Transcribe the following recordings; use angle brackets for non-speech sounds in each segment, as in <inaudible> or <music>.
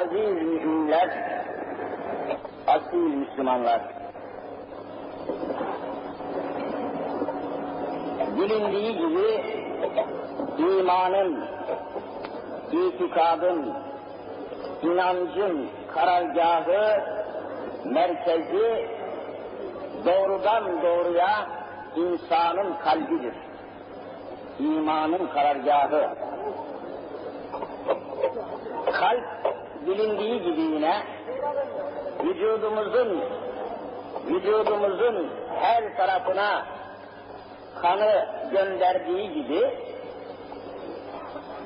Aziz müminler, asil Müslümanlar, bilindiği gibi imanın, itikadın, inancın karargahı, merkezi doğrudan doğruya insanın kalbidir. İmanın karargahı. Kalp bilindiği gibi yine vücudumuzun vücudumuzun her tarafına kanı gönderdiği gibi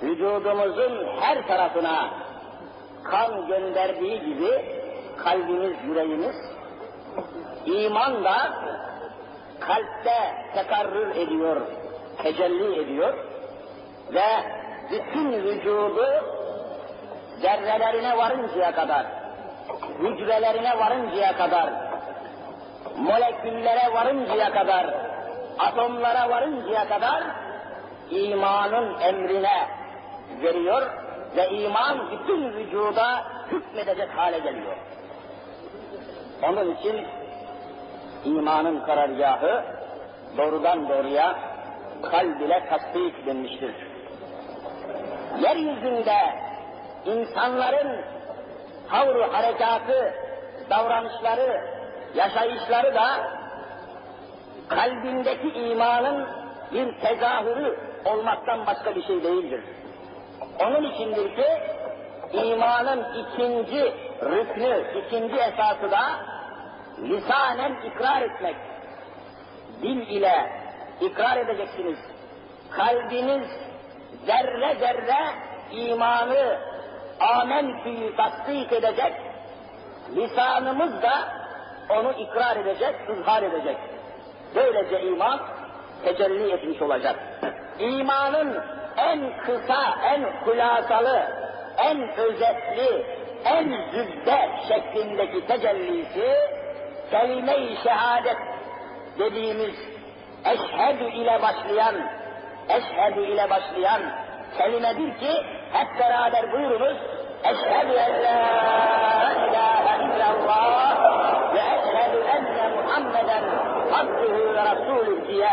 vücudumuzun her tarafına kan gönderdiği gibi kalbimiz, yüreğimiz iman da kalpte tekarrür ediyor, tecelli ediyor ve bütün vücudu zerrelerine varıncaya kadar, hücrelerine varıncaya kadar, moleküllere varıncaya kadar, atomlara varıncaya kadar imanın emrine veriyor ve iman bütün vücuda hükmedecek hale geliyor. Onun için imanın karargahı doğrudan doğruya kalb ile tasdik denmiştir. Yeryüzünde insanların tavru harekatı, davranışları, yaşayışları da kalbindeki imanın bir tezahürü olmaktan başka bir şey değildir. Onun içindir ki imanın ikinci rüknü, ikinci esası da lisanen ikrar etmek. Dil ile ikrar edeceksiniz. Kalbiniz zerre zerre imanı amentüyü tasdik edecek. Lisanımız da onu ikrar edecek, ızhar edecek. Böylece iman tecelli etmiş olacak. <clears throat> İmanın en kısa, en hulasalı, en özetli, en zübde şeklindeki tecellisi kelime-i şehadet dediğimiz eşhedü ile başlayan, eşhedü ile başlayan kelimedir ki hep beraber buyurunuz eşhedü en la ilahe illallah ve eşhedü enne Muhammeden abdühü ve rasulü diye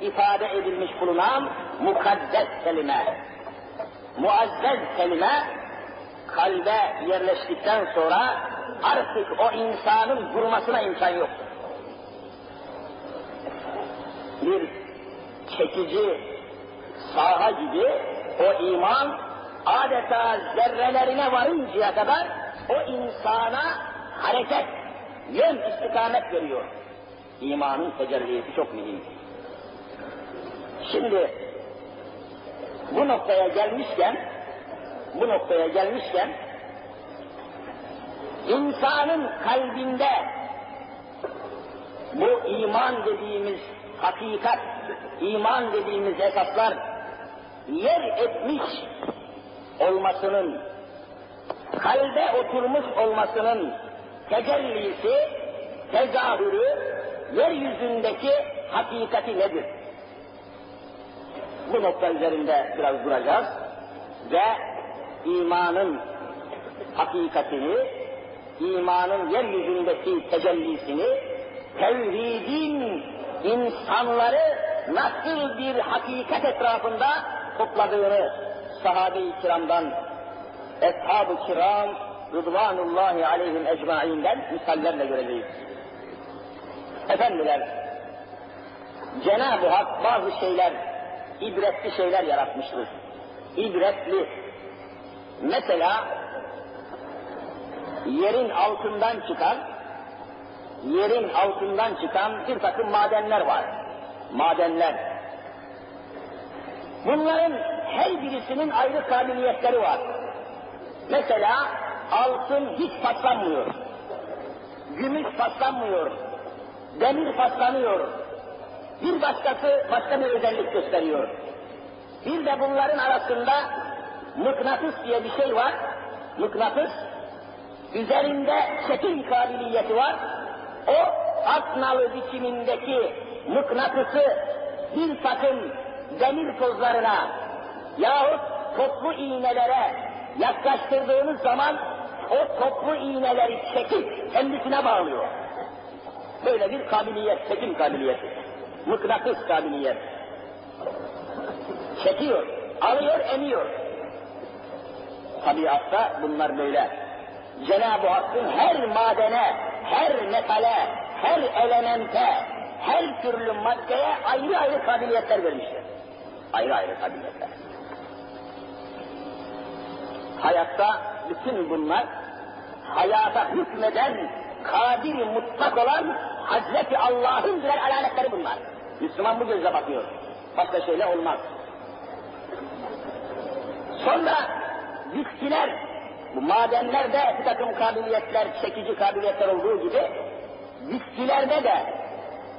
ifade edilmiş bulunan mukaddes kelime. Muazzez kelime kalbe yerleştikten sonra artık o insanın durmasına imkan yok. Bir çekici saha gibi o iman adeta zerrelerine varıncaya kadar o insana hareket, yön istikamet veriyor. İmanın tecellisi çok mühim. Şimdi bu noktaya gelmişken, bu noktaya gelmişken insanın kalbinde bu iman dediğimiz hakikat, iman dediğimiz esaslar yer etmiş olmasının, kalbe oturmuş olmasının tecellisi, tezahürü, yeryüzündeki hakikati nedir? Bu nokta üzerinde biraz duracağız ve imanın hakikatini, imanın yeryüzündeki tecellisini, tevhidin insanları nasıl bir hakikat etrafında topladığını sahabe-i kiramdan, eshab-ı kiram, Rıdvanullahi aleyhim ecmainden misallerle göreceğiz. Efendiler, Cenab-ı Hak bazı şeyler, ibretli şeyler yaratmıştır. İbretli. Mesela, yerin altından çıkan, yerin altından çıkan bir takım madenler var. Madenler. Bunların her birisinin ayrı kabiliyetleri var. Mesela altın hiç patlamıyor. Gümüş patlamıyor. Demir patlamıyor. Bir başkası başka bir özellik gösteriyor. Bir de bunların arasında mıknatıs diye bir şey var. Mıknatıs. Üzerinde çekim kabiliyeti var. O atnalı biçimindeki mıknatısı bir takım demir tozlarına yahut toplu iğnelere yaklaştırdığınız zaman o toplu iğneleri çekip kendisine bağlıyor. Böyle bir kabiliyet, çekim kabiliyeti. Mıknatıs kabiliyet. Çekiyor, alıyor, emiyor. Tabiatta bunlar böyle. Cenab-ı Hakk'ın her madene, her metale, her elemente, her türlü maddeye ayrı ayrı kabiliyetler vermiştir. Ayrı ayrı kabiliyetler. Hayatta bütün bunlar hayata hükmeden, kadir mutlak olan Hazreti Allah'ın birer alametleri bunlar. Müslüman bu gözle bakıyor. Başka şeyle olmaz. Sonra bitkiler, bu madenlerde bir takım kabiliyetler, çekici kabiliyetler olduğu gibi, bitkilerde de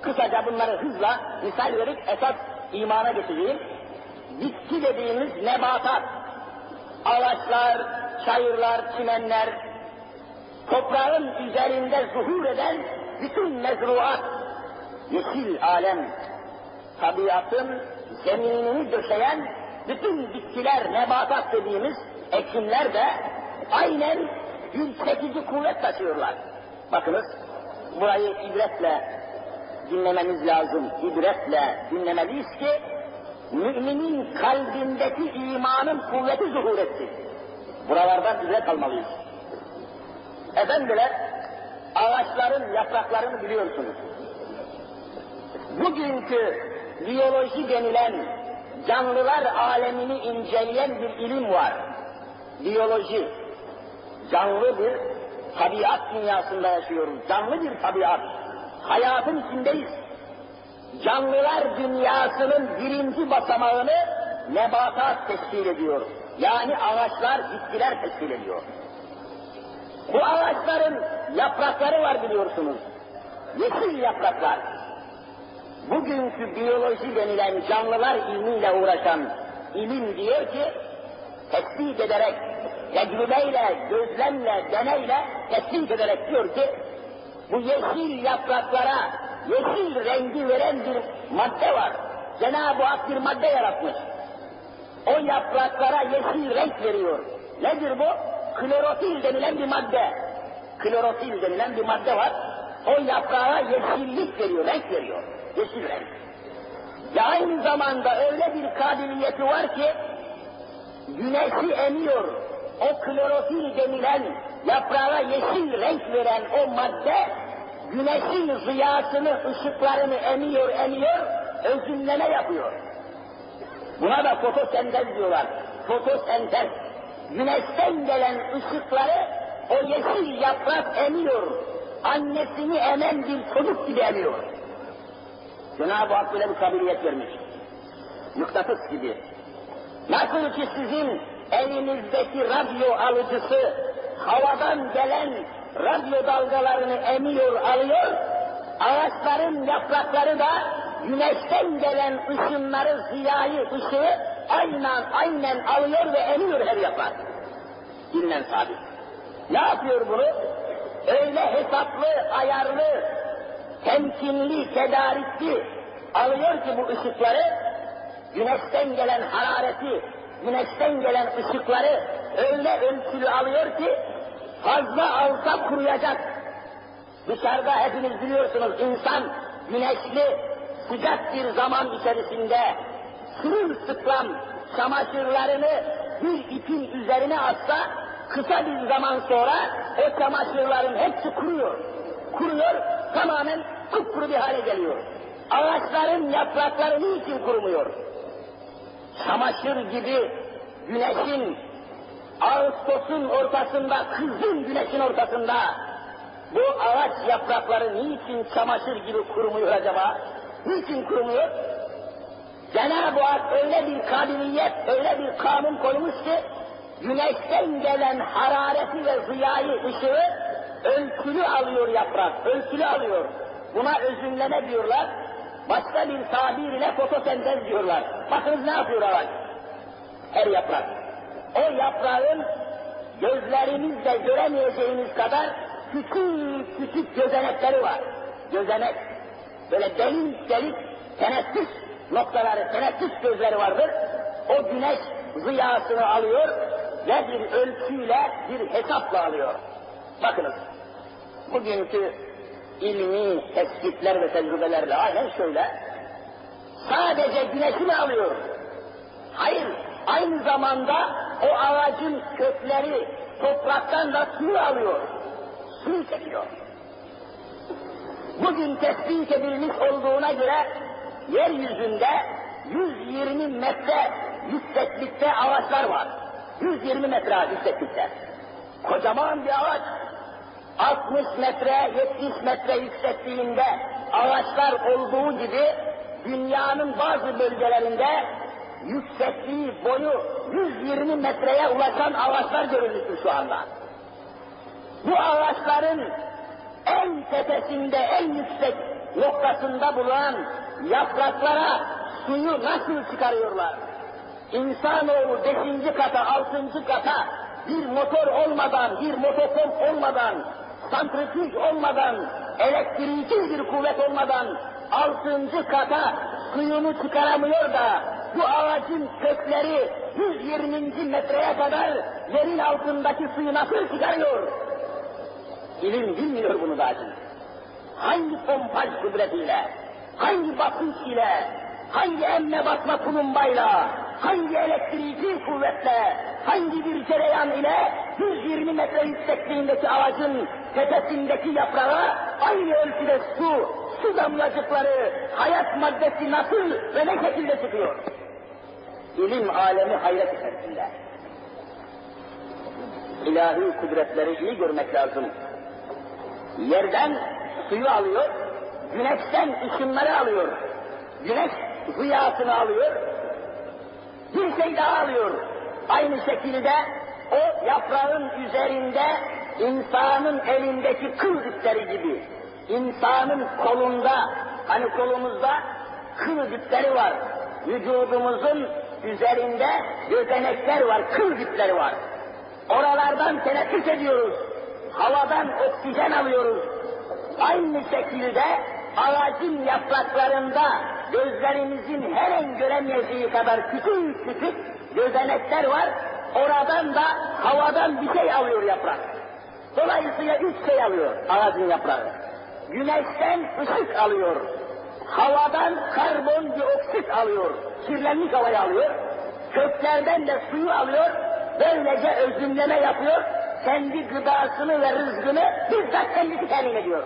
kısaca bunları hızla misal verip esas imana getireyim. Bitki dediğimiz nebatat, ağaçlar, çayırlar, çimenler, toprağın üzerinde zuhur eden bütün mezruat, yeşil alem, tabiatın zeminini döşeyen bütün bitkiler, nebatat dediğimiz ekinler de aynen bir çekici kuvvet taşıyorlar. Bakınız, burayı ibretle dinlememiz lazım. İbretle dinlemeliyiz ki, müminin kalbindeki imanın kuvveti zuhur etti. Buralardan ibret almalıyız. Efendiler, ağaçların yapraklarını biliyorsunuz. Bugünkü biyoloji denilen canlılar alemini inceleyen bir ilim var. Biyoloji. Canlı bir tabiat dünyasında yaşıyoruz. Canlı bir tabiat. Hayatın içindeyiz. Canlılar dünyasının birinci basamağını nebatat teşkil ediyor. Yani ağaçlar, bitkiler teşkil ediyor. Bu ağaçların yaprakları var biliyorsunuz. Yeşil yapraklar. Bugünkü biyoloji denilen canlılar ilmiyle uğraşan ilim diyor ki, tespit ederek, tecrübeyle, gözlemle, deneyle tespit ederek diyor ki, bu yeşil yapraklara yeşil rengi veren bir madde var. Cenab-ı Hak bir madde yaratmış. O yapraklara yeşil renk veriyor. Nedir bu? Klorofil denilen bir madde. Klorofil denilen bir madde var. O yaprağa yeşillik veriyor, renk veriyor. Yeşil renk. Ve aynı zamanda öyle bir kabiliyeti var ki güneşi emiyor. O klorofil denilen yaprağa yeşil renk veren o madde güneşin ziyasını, ışıklarını emiyor, emiyor, özümleme yapıyor. Buna da fotosentez diyorlar. Fotosentez. Güneşten gelen ışıkları o yeşil yaprak emiyor. Annesini emen bir çocuk gibi emiyor. Cenab-ı Hak böyle bir kabiliyet vermiş. Mıknatıs gibi. Nasıl ki sizin elinizdeki radyo alıcısı havadan gelen radyo dalgalarını emiyor, alıyor, ağaçların yaprakları da güneşten gelen ışınları, ziyayı, ışığı aynen aynen alıyor ve emiyor her yaprak. Dinlen sabit. Ne yapıyor bunu? Öyle hesaplı, ayarlı, temkinli, tedarikli alıyor ki bu ışıkları, güneşten gelen harareti, güneşten gelen ışıkları öyle ölçülü alıyor ki fazla alsa kuruyacak. Dışarıda hepiniz biliyorsunuz insan güneşli, sıcak bir zaman içerisinde sırılsıklam çamaşırlarını bir ipin üzerine atsa kısa bir zaman sonra o çamaşırların hepsi kuruyor. Kuruyor, tamamen kupkuru bir hale geliyor. Ağaçların yaprakları niçin kurumuyor? Çamaşır gibi güneşin Ağustos'un ortasında, kızgın güneşin ortasında bu ağaç yaprakları niçin çamaşır gibi kurumuyor acaba? Niçin kurumuyor? Cenab-ı Hak öyle bir kabiliyet, öyle bir kanun koymuş ki güneşten gelen harareti ve ziyayı, ışığı ölçülü alıyor yaprak, ölçülü alıyor. Buna özümleme diyorlar. Başka bir tabir ile fotosentez diyorlar. Bakınız ne yapıyor ağaç? Her yaprak. O yaprağın gözlerimizle göremeyeceğimiz kadar küçük küçük gözenekleri var. Gözenek. Böyle delik delik teneffüs noktaları, teneffüs gözleri vardır. O güneş ziyasını alıyor ve bir ölçüyle, bir hesapla alıyor. Bakınız, bugünkü ilmi tespitler ve tecrübelerle aynen şöyle, sadece güneşi mi alıyor? Hayır, aynı zamanda o ağacın kökleri topraktan da suyu alıyor. Suyu çekiyor. Bugün tespit edilmiş olduğuna göre yeryüzünde 120 metre yükseklikte ağaçlar var. 120 metre yükseklikte. Kocaman bir ağaç. 60 metre, 70 metre yüksekliğinde ağaçlar olduğu gibi dünyanın bazı bölgelerinde yüksekliği, boyu 120 metreye ulaşan ağaçlar görülmüştür şu anda. Bu ağaçların en tepesinde, en yüksek noktasında bulunan yapraklara suyu nasıl çıkarıyorlar? İnsanoğlu beşinci kata, altıncı kata bir motor olmadan, bir motopomp olmadan, santrifüj olmadan, elektrikli bir kuvvet olmadan altıncı kata suyunu çıkaramıyor da bu ağacın kökleri 120. metreye kadar yerin altındaki suyu nasıl çıkarıyor? İlim bilmiyor bunu şimdi. Hangi pompaj kudretiyle, hangi basınç ile, hangi emme basma tulumbayla, hangi elektrikli kuvvetle, hangi bir cereyan ile 120 metre yüksekliğindeki ağacın tepesindeki yaprağa aynı ölçüde su, su damlacıkları, hayat maddesi nasıl ve ne şekilde çıkıyor? İlim alemi hayret içerisinde. İlahi kudretleri iyi görmek lazım. Yerden suyu alıyor, güneşten ışınları alıyor. Güneş ziyasını alıyor, bir şey daha alıyor. Aynı şekilde o yaprağın üzerinde insanın elindeki kıl dipleri gibi, insanın kolunda, hani kolumuzda kıl dipleri var. Vücudumuzun üzerinde gözenekler var, kıl dipleri var. Oralardan teneffüs ediyoruz. Havadan oksijen alıyoruz. Aynı şekilde ağacın yapraklarında gözlerimizin her en göremeyeceği kadar küçük küçük gözenekler var. Oradan da havadan bir şey alıyor yaprak. Dolayısıyla üç şey alıyor ağacın yaprağı. Güneşten ışık alıyor. Havadan karbondioksit alıyor. Kirlenmiş havayı alıyor. Köklerden de suyu alıyor. Böylece özümleme yapıyor. Kendi gıdasını ve rızkını bizzat kendisi temin ediyor.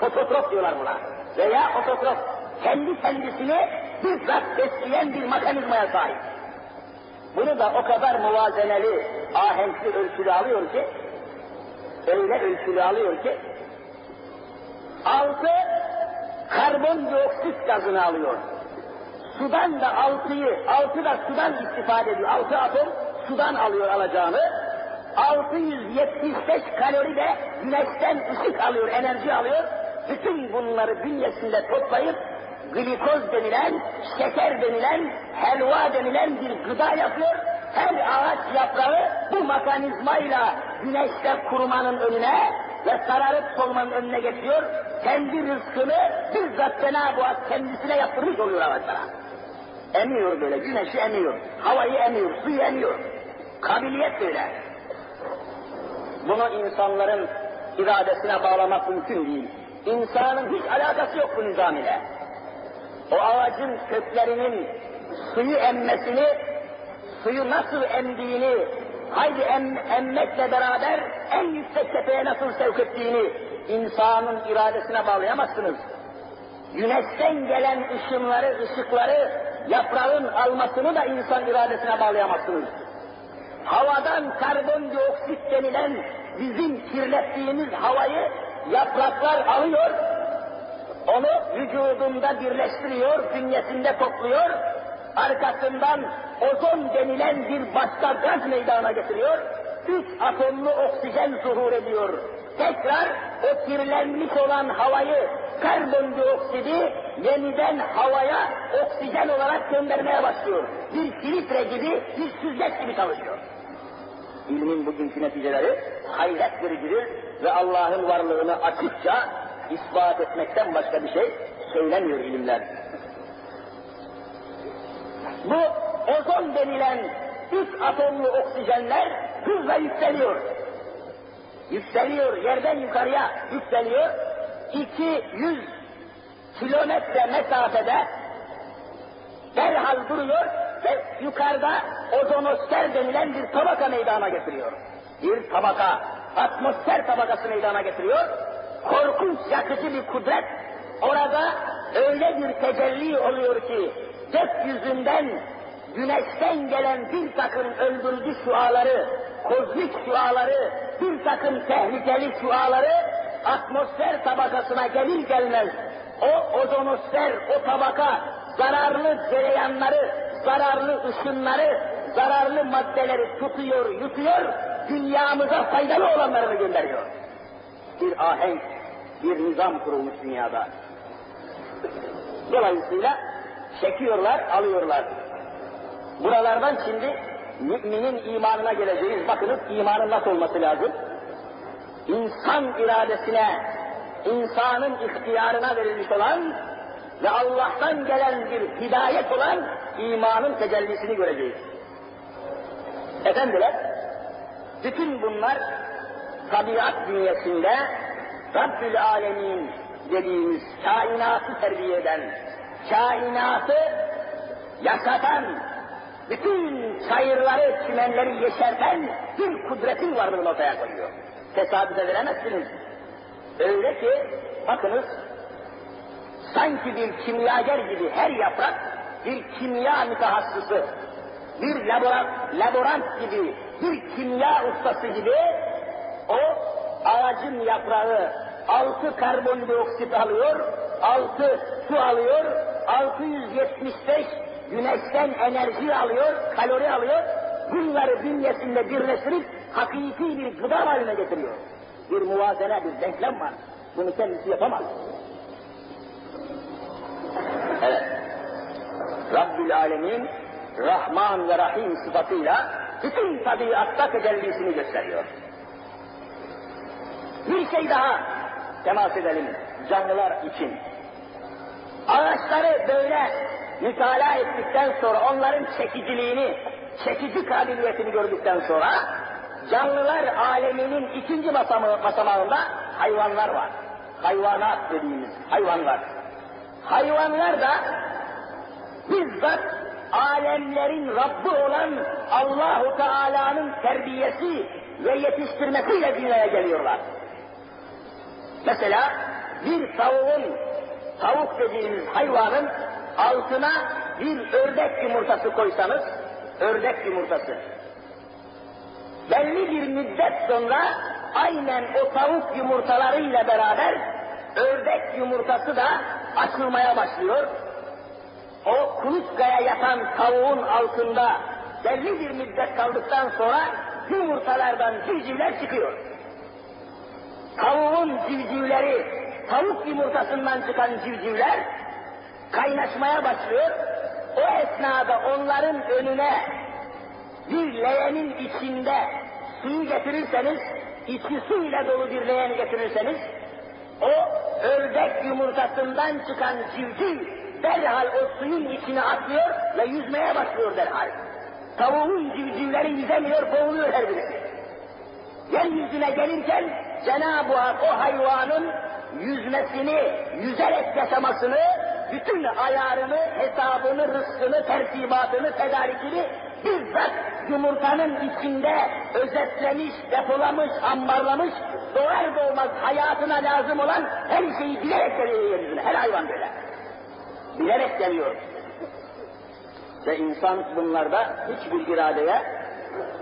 Fototrop diyorlar buna. Veya ototrop. Kendi kendisini bizzat besleyen bir mekanizmaya sahip. Bunu da o kadar muvazeneli, ahenkli ölçülü alıyor ki, öyle ölçülü alıyor ki, altı karbondioksit gazını alıyor. Sudan da altıyı, altı da sudan istifade ediyor. Altı atom sudan alıyor alacağını. 675 kalori de güneşten ışık alıyor, enerji alıyor. Bütün bunları bünyesinde toplayıp glikoz denilen, şeker denilen, helva denilen bir gıda yapıyor. Her ağaç yaprağı bu mekanizmayla güneşte kurumanın önüne ve sararıp solmanın önüne geçiyor. Kendi rızkını bizzat Cenab-ı Hak kendisine yaptırmış oluyor ağaçlara. Emiyor böyle, güneşi emiyor, havayı emiyor, suyu emiyor. Kabiliyet böyle. Bunu insanların iradesine bağlamak mümkün değil. İnsanın hiç alakası yok bu nizam ile. O ağacın köklerinin suyu emmesini, suyu nasıl emdiğini, haydi em, emmekle beraber en yüksek tepeye nasıl sevk ettiğini insanın iradesine bağlayamazsınız. Güneşten gelen ışınları, ışıkları, yaprağın almasını da insan iradesine bağlayamazsınız. Havadan karbondioksit denilen bizim kirlettiğimiz havayı yapraklar alıyor, onu vücudunda birleştiriyor, bünyesinde topluyor, arkasından ozon denilen bir başka gaz meydana getiriyor, üç atomlu oksijen zuhur ediyor. Tekrar o kirlenmiş olan havayı, karbondioksidi yeniden havaya oksijen olarak göndermeye başlıyor. Bir filtre gibi, bir süzgeç gibi çalışıyor. İlmin bugünkü neticeleri hayret vericidir ve Allah'ın varlığını açıkça ispat etmekten başka bir şey söylemiyor ilimler. Bu ozon denilen üç atomlu oksijenler hızla yükseliyor. Yükseliyor, yerden yukarıya yükseliyor. 200 kilometre mesafede derhal duruyor ve yukarıda ozonosfer denilen bir tabaka meydana getiriyor. Bir tabaka, atmosfer tabakası meydana getiriyor. Korkunç yakıcı bir kudret orada öyle bir tecelli oluyor ki gökyüzünden güneşten gelen bir takım öldürücü şuaları, kozmik şuaları, bir takım tehlikeli şuaları atmosfer tabakasına gelir gelmez o ozonosfer, o tabaka zararlı cereyanları, zararlı ışınları, zararlı maddeleri tutuyor, yutuyor, dünyamıza faydalı olanlarını gönderiyor. Bir ahenk, bir nizam kurulmuş dünyada. Dolayısıyla çekiyorlar, alıyorlar. Buralardan şimdi müminin imanına geleceğiz. Bakınız imanın nasıl olması lazım? İnsan iradesine, insanın ihtiyarına verilmiş olan ve Allah'tan gelen bir hidayet olan imanın tecellisini göreceğiz. Efendiler, bütün bunlar tabiat dünyasında Rabbül Alemin dediğimiz kainatı terbiye eden, kainatı yaşatan, bütün çayırları, çimenleri yeşerten bir kudretin varlığını ortaya koyuyor. Tesadüfe veremezsiniz. Öyle ki, bakınız, sanki bir kimyager gibi her yaprak bir kimya mütehassısı, bir laborant, laborant gibi, bir kimya ustası gibi o ağacın yaprağı altı karbondioksit alıyor, altı su alıyor, 675 güneşten enerji alıyor, kalori alıyor, bunları bünyesinde birleştirip hakiki bir gıda haline getiriyor. Bir muvazene, bir denklem var. Bunu kendisi yapamaz. Evet. Rabbül Alemin Rahman ve Rahim sıfatıyla bütün tabiatta tecellisini gösteriyor. Bir şey daha temas edelim canlılar için. Ağaçları böyle mütalaa ettikten sonra onların çekiciliğini, çekici kabiliyetini gördükten sonra canlılar aleminin ikinci basamağında hayvanlar var. Hayvanat dediğimiz hayvanlar. Hayvanlar da bizzat alemlerin Rabbi olan Allahu Teala'nın terbiyesi ve yetiştirmesiyle dünyaya geliyorlar. Mesela bir tavuğun, tavuk dediğimiz hayvanın altına bir ördek yumurtası koysanız, ördek yumurtası. Belli bir müddet sonra aynen o tavuk yumurtalarıyla beraber ördek yumurtası da açılmaya başlıyor. O kuluçkaya yatan tavuğun altında belli bir müddet kaldıktan sonra yumurtalardan civcivler çıkıyor. Tavuğun civcivleri, tavuk yumurtasından çıkan civcivler kaynaşmaya başlıyor. O esnada onların önüne bir leğenin içinde suyu getirirseniz, içi su ile dolu bir leğeni getirirseniz, o ördek yumurtasından çıkan civciv derhal o suyun içine atlıyor ve yüzmeye başlıyor derhal. Tavuğun civcivleri yüzemiyor, boğuluyor her birisi. Yeryüzüne gelirken Cenab-ı Hak o hayvanın yüzmesini, yüzerek yaşamasını, bütün ayarını, hesabını, rızkını, tertibatını, tedarikini bizzat yumurtanın içinde özetlemiş, depolamış, ambarlamış, doğar doğmaz hayatına lazım olan her şeyi bilerek geliyor yeryüzüne. Her hayvan böyle. Bilerek geliyor. Ve insan bunlarda hiçbir iradeye,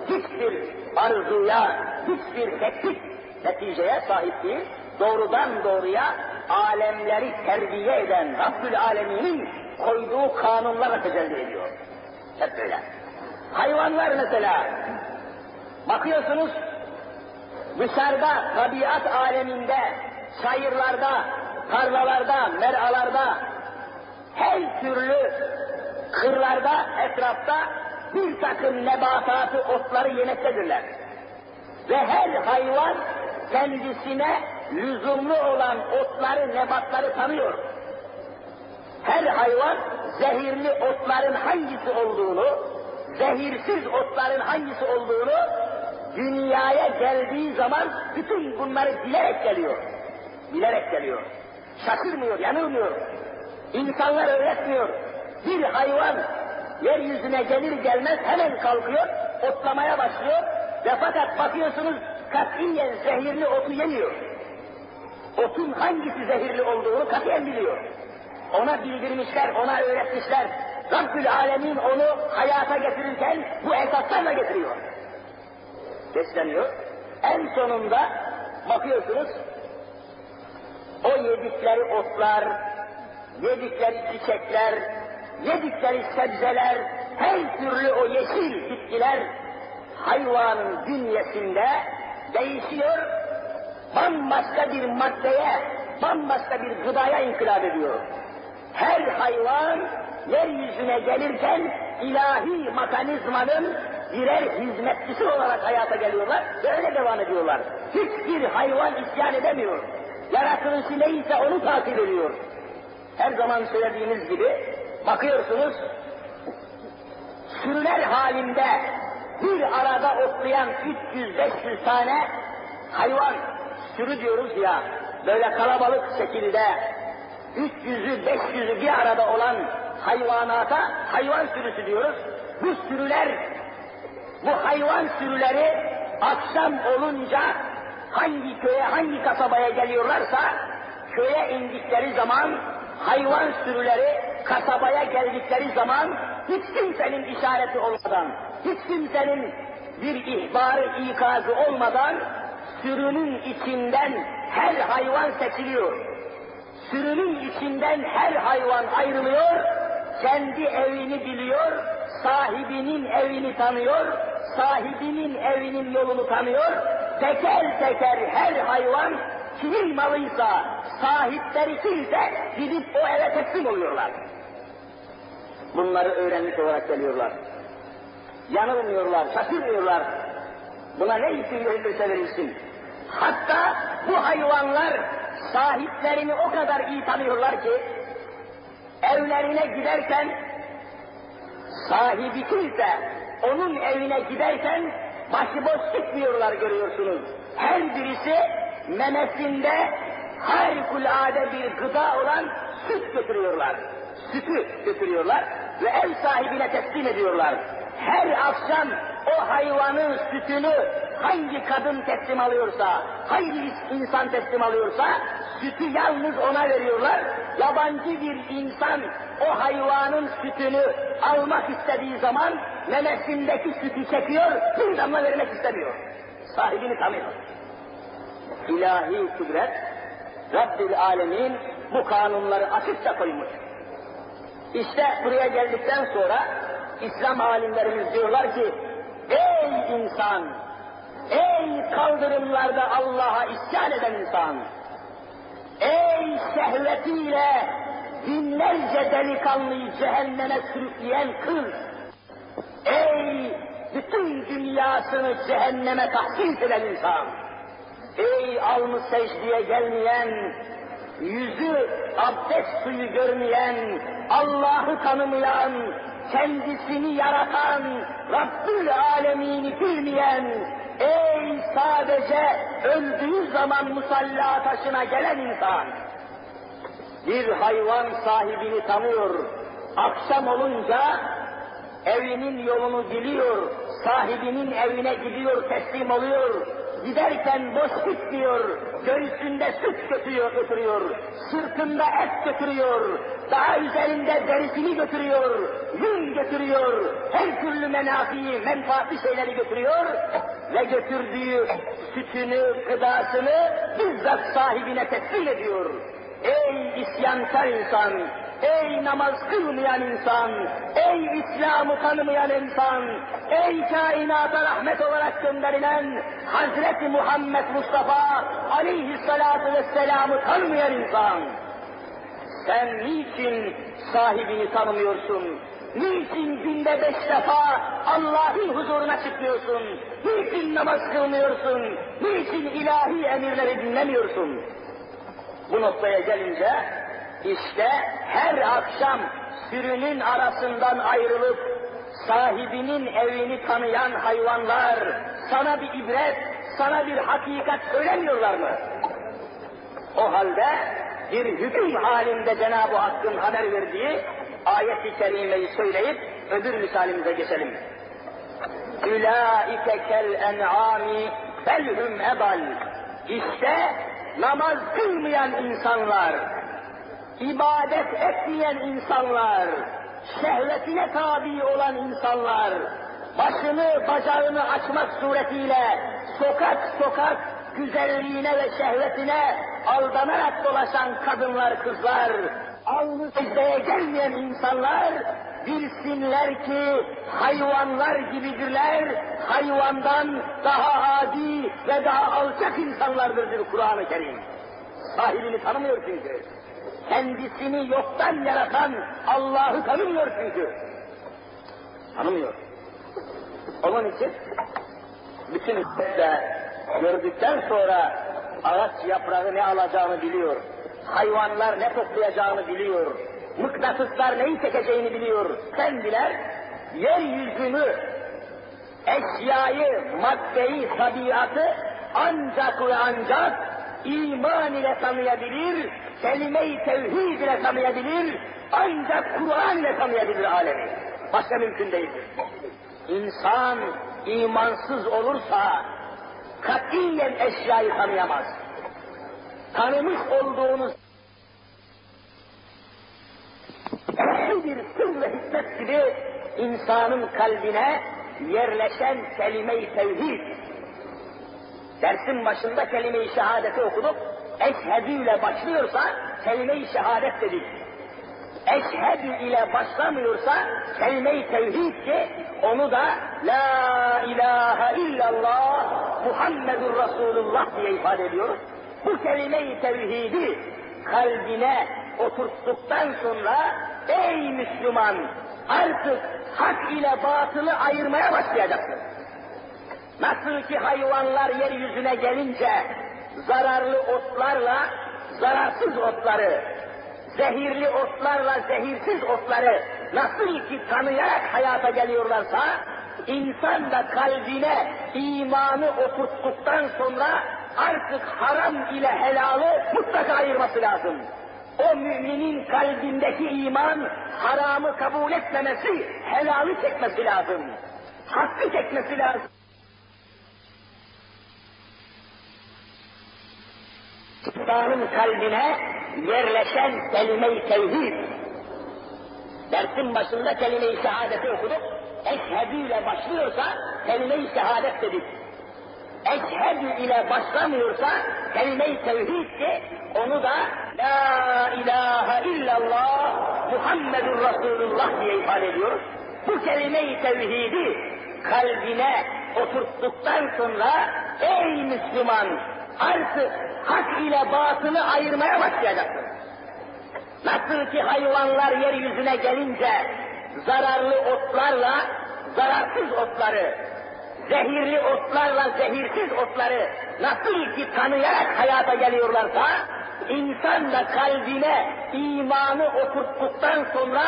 hiçbir arzuya, hiçbir teklif neticeye sahip değil. Doğrudan doğruya alemleri terbiye eden Rabbül Alemin'in koyduğu kanunlarla tecelli ediyor. Hep böyle. Hayvanlar mesela, bakıyorsunuz dışarıda, tabiat aleminde, çayırlarda, tarlalarda, meralarda, her türlü kırlarda, etrafta bir takım nebatatı, otları yemektedirler. Ve her hayvan kendisine lüzumlu olan otları, nebatları tanıyor. Her hayvan zehirli otların hangisi olduğunu, zehirsiz otların hangisi olduğunu dünyaya geldiği zaman bütün bunları bilerek geliyor. Bilerek geliyor. Şaşırmıyor, yanılmıyor. İnsanlar öğretmiyor. Bir hayvan yeryüzüne gelir gelmez hemen kalkıyor, otlamaya başlıyor ve fakat bakıyorsunuz katiyen zehirli otu yemiyor. Otun hangisi zehirli olduğunu katiyen biliyor. Ona bildirmişler, ona öğretmişler. Rabbül Alemin onu hayata getirirken bu esaslarla getiriyor. Besleniyor. En sonunda bakıyorsunuz o yedikleri otlar, yedikleri çiçekler, yedikleri sebzeler, her türlü o yeşil bitkiler hayvanın bünyesinde değişiyor, bambaşka bir maddeye, bambaşka bir gıdaya inkılap ediyor. Her hayvan yeryüzüne gelirken ilahi mekanizmanın birer hizmetçisi olarak hayata geliyorlar ve öyle devam ediyorlar. Hiçbir hayvan isyan edemiyor. Yaratılışı neyse onu takip ediyor. Her zaman söylediğimiz gibi bakıyorsunuz sürüler halinde bir arada otlayan 300-500 tane hayvan sürü diyoruz ya böyle kalabalık şekilde 300'ü 500'ü bir arada olan hayvanata hayvan sürüsü diyoruz. Bu sürüler, bu hayvan sürüleri akşam olunca hangi köye, hangi kasabaya geliyorlarsa köye indikleri zaman hayvan sürüleri kasabaya geldikleri zaman hiç kimsenin işareti olmadan, hiç kimsenin bir ihbarı, ikazı olmadan sürünün içinden her hayvan seçiliyor. Sürünün içinden her hayvan ayrılıyor, kendi evini biliyor, sahibinin evini tanıyor, sahibinin evinin yolunu tanıyor, teker teker her hayvan kimin malıysa, sahipleri kimse gidip o eve teslim oluyorlar. Bunları öğrenmiş olarak geliyorlar. Yanılmıyorlar, şaşırmıyorlar. Buna ne isim verilirse verilsin. Hatta bu hayvanlar sahiplerini o kadar iyi tanıyorlar ki evlerine giderken sahibi kimse onun evine giderken başıboş gitmiyorlar görüyorsunuz. Her birisi memesinde harikulade bir gıda olan süt götürüyorlar. Sütü götürüyorlar ve ev sahibine teslim ediyorlar. Her akşam o hayvanın sütünü hangi kadın teslim alıyorsa, hangi insan teslim alıyorsa, sütü yalnız ona veriyorlar. Yabancı bir insan o hayvanın sütünü almak istediği zaman memesindeki sütü çekiyor, bir damla vermek istemiyor. Sahibini tanıyor. İlahi kudret, Rabbül Alemin bu kanunları açıkça koymuş. İşte buraya geldikten sonra İslam alimlerimiz diyorlar ki, ey insan, ey kaldırımlarda Allah'a isyan eden insan, ey şehvetiyle binlerce delikanlıyı cehenneme sürükleyen kız, ey bütün dünyasını cehenneme tahsis eden insan, ey alnı secdeye gelmeyen, yüzü abdest suyu görmeyen, Allah'ı tanımayan, kendisini yaratan, Rabbül Alemini bilmeyen, ey sadece öldüğü zaman musalla taşına gelen insan, bir hayvan sahibini tanıyor, akşam olunca evinin yolunu biliyor, sahibinin evine gidiyor, teslim oluyor, giderken boş gitmiyor, göğsünde süt götürüyor, götürüyor, sırtında et götürüyor, daha üzerinde derisini götürüyor, yün götürüyor, her türlü menafiyi, menfaatli şeyleri götürüyor ve götürdüğü sütünü, gıdasını bizzat sahibine teslim ediyor. Ey isyankar insan, ey namaz kılmayan insan, ey İslam'ı tanımayan insan, ey kainata rahmet olarak gönderilen Hazreti Muhammed Mustafa aleyhissalatu vesselam'ı tanımayan insan. Sen niçin sahibini tanımıyorsun? Niçin günde beş defa Allah'ın huzuruna çıkıyorsun? Niçin namaz kılmıyorsun? Niçin ilahi emirleri dinlemiyorsun? Bu noktaya gelince işte her akşam sürünün arasından ayrılıp sahibinin evini tanıyan hayvanlar sana bir ibret, sana bir hakikat söylemiyorlar mı? O halde bir hüküm halinde Cenab-ı Hakk'ın haber verdiği ayet-i kerimeyi söyleyip öbür misalimize geçelim. Ulaike kel en'ami belhum ebal. İşte namaz kılmayan insanlar, ibadet etmeyen insanlar, şehvetine tabi olan insanlar, başını bacağını açmak suretiyle sokak sokak güzelliğine ve şehvetine aldanarak dolaşan kadınlar, kızlar, alnı secdeye gelmeyen insanlar bilsinler ki hayvanlar gibidirler, hayvandan daha adi ve daha alçak insanlardır Kur'an-ı Kerim. Sahibini tanımıyor çünkü. Kendisini yoktan yaratan Allah'ı tanımıyor çünkü. Tanımıyor. Onun için bütün de gördükten sonra ağaç yaprağı ne alacağını biliyor. Hayvanlar ne toplayacağını biliyor. Mıknatıslar neyi çekeceğini biliyor. Kendiler yeryüzünü, eşyayı, maddeyi, tabiatı ancak ve ancak iman ile tanıyabilir, kelime-i tevhid ile tanıyabilir, ancak Kur'an ile tanıyabilir alemi. Başka mümkün değildir. İnsan imansız olursa katiyen eşyayı tanıyamaz. Tanımış olduğunuz bir sır ve hikmet gibi insanın kalbine yerleşen kelime-i tevhid. Dersin başında kelime-i şehadeti okuduk. Eşhedü ile başlıyorsa kelime-i şehadet dedik. Eşhedü ile başlamıyorsa kelime-i tevhid ki onu da La ilahe illallah Muhammedur Resulullah diye ifade ediyoruz. Bu kelime-i tevhidi kalbine oturttuktan sonra ey Müslüman artık hak ile batılı ayırmaya başlayacaksın. Nasıl ki hayvanlar yeryüzüne gelince zararlı otlarla zararsız otları, zehirli otlarla zehirsiz otları nasıl ki tanıyarak hayata geliyorlarsa, insan da kalbine imanı oturttuktan sonra artık haram ile helalı mutlaka ayırması lazım. O müminin kalbindeki iman haramı kabul etmemesi, helalı çekmesi lazım. Hakkı çekmesi lazım. İnsanın kalbine yerleşen kelime-i tevhid. Dersin başında kelime-i şehadeti okuduk. Eşhedü ile başlıyorsa kelime-i şehadet dedik. Eşhedü ile başlamıyorsa kelime-i tevhid ki onu da La ilahe illallah Muhammedur Resulullah diye ifade ediyoruz. Bu kelime-i tevhidi kalbine oturttuktan sonra ey Müslüman artık hak ile batılı ayırmaya başlayacaksın. Nasıl ki hayvanlar yeryüzüne gelince zararlı otlarla zararsız otları, zehirli otlarla zehirsiz otları nasıl ki tanıyarak hayata geliyorlarsa, insan da kalbine imanı oturttuktan sonra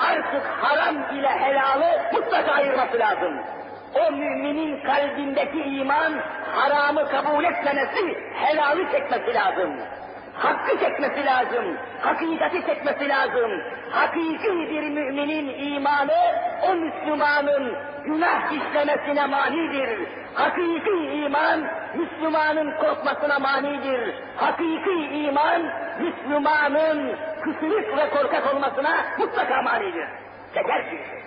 artık haram ile helalı mutlaka ayırması lazım. O müminin kalbindeki iman haramı kabul etmemesi, helalı çekmesi lazım. Hakkı çekmesi lazım, hakikati çekmesi lazım. Hakiki bir müminin imanı o Müslümanın günah işlemesine manidir. Hakiki iman Müslümanın korkmasına manidir. Hakiki iman Müslümanın kısılık ve korkak olmasına mutlaka manidir. Çeker çünkü.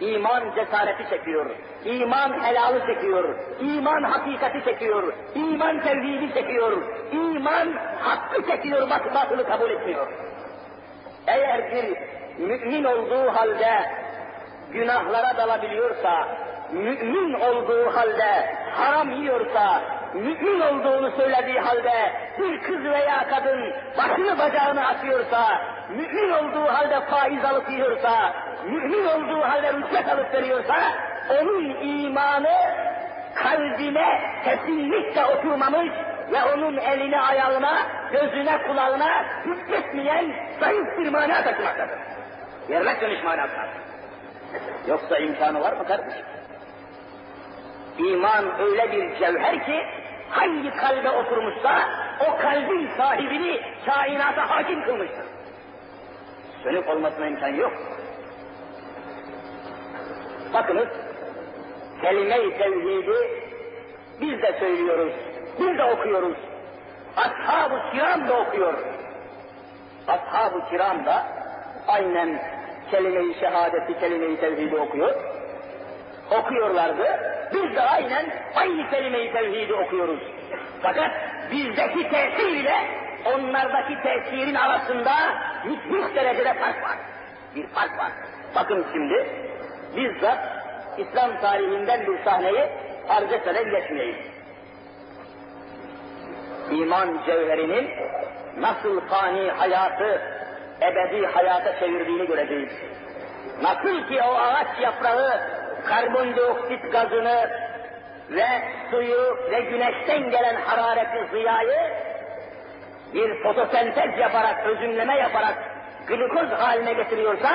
İman cesareti çekiyor. İman helalı çekiyor. İman hakikati çekiyor. İman tevhidi çekiyor. İman hakkı çekiyor, bak batılı kabul etmiyor. Eğer bir mümin olduğu halde günahlara dalabiliyorsa, mümin olduğu halde haram yiyorsa, mümin olduğunu söylediği halde bir kız veya kadın başını bacağını atıyorsa, mümin olduğu halde faiz alıp yiyorsa, mümin olduğu halde rüşvet alıp veriyorsa, onun imanı kalbine kesinlikle oturmamış ve onun eline ayağına, gözüne kulağına hükmetmeyen zayıf bir mana taşımaktadır. Yerine dönüş manası. Yoksa imkanı var mı kardeşim? İman öyle bir cevher ki hangi kalbe oturmuşsa o kalbin sahibini kainata hakim kılmıştır. Sönük olmasına imkan yok. Bakınız, kelime-i tevhidi biz de söylüyoruz, biz de okuyoruz. Ashab-ı kiram da okuyor. Ashab-ı kiram da aynen kelime-i şehadeti, kelime-i tevhidi okuyor. Okuyorlardı. Biz de aynen aynı kelime-i tevhidi okuyoruz. Fakat bizdeki tesir ile onlardaki tesirin arasında müthiş derecede fark var. Bir fark var. Bakın şimdi bizzat İslam tarihinden bir sahneyi arz etmeden geçmeyeyim. İman cevherinin nasıl fani hayatı ebedi hayata çevirdiğini göreceğiz. Nasıl ki o ağaç yaprağı karbondioksit gazını ve suyu ve güneşten gelen harareti ziyayı bir fotosentez yaparak, özümleme yaparak glikoz haline getiriyorsa,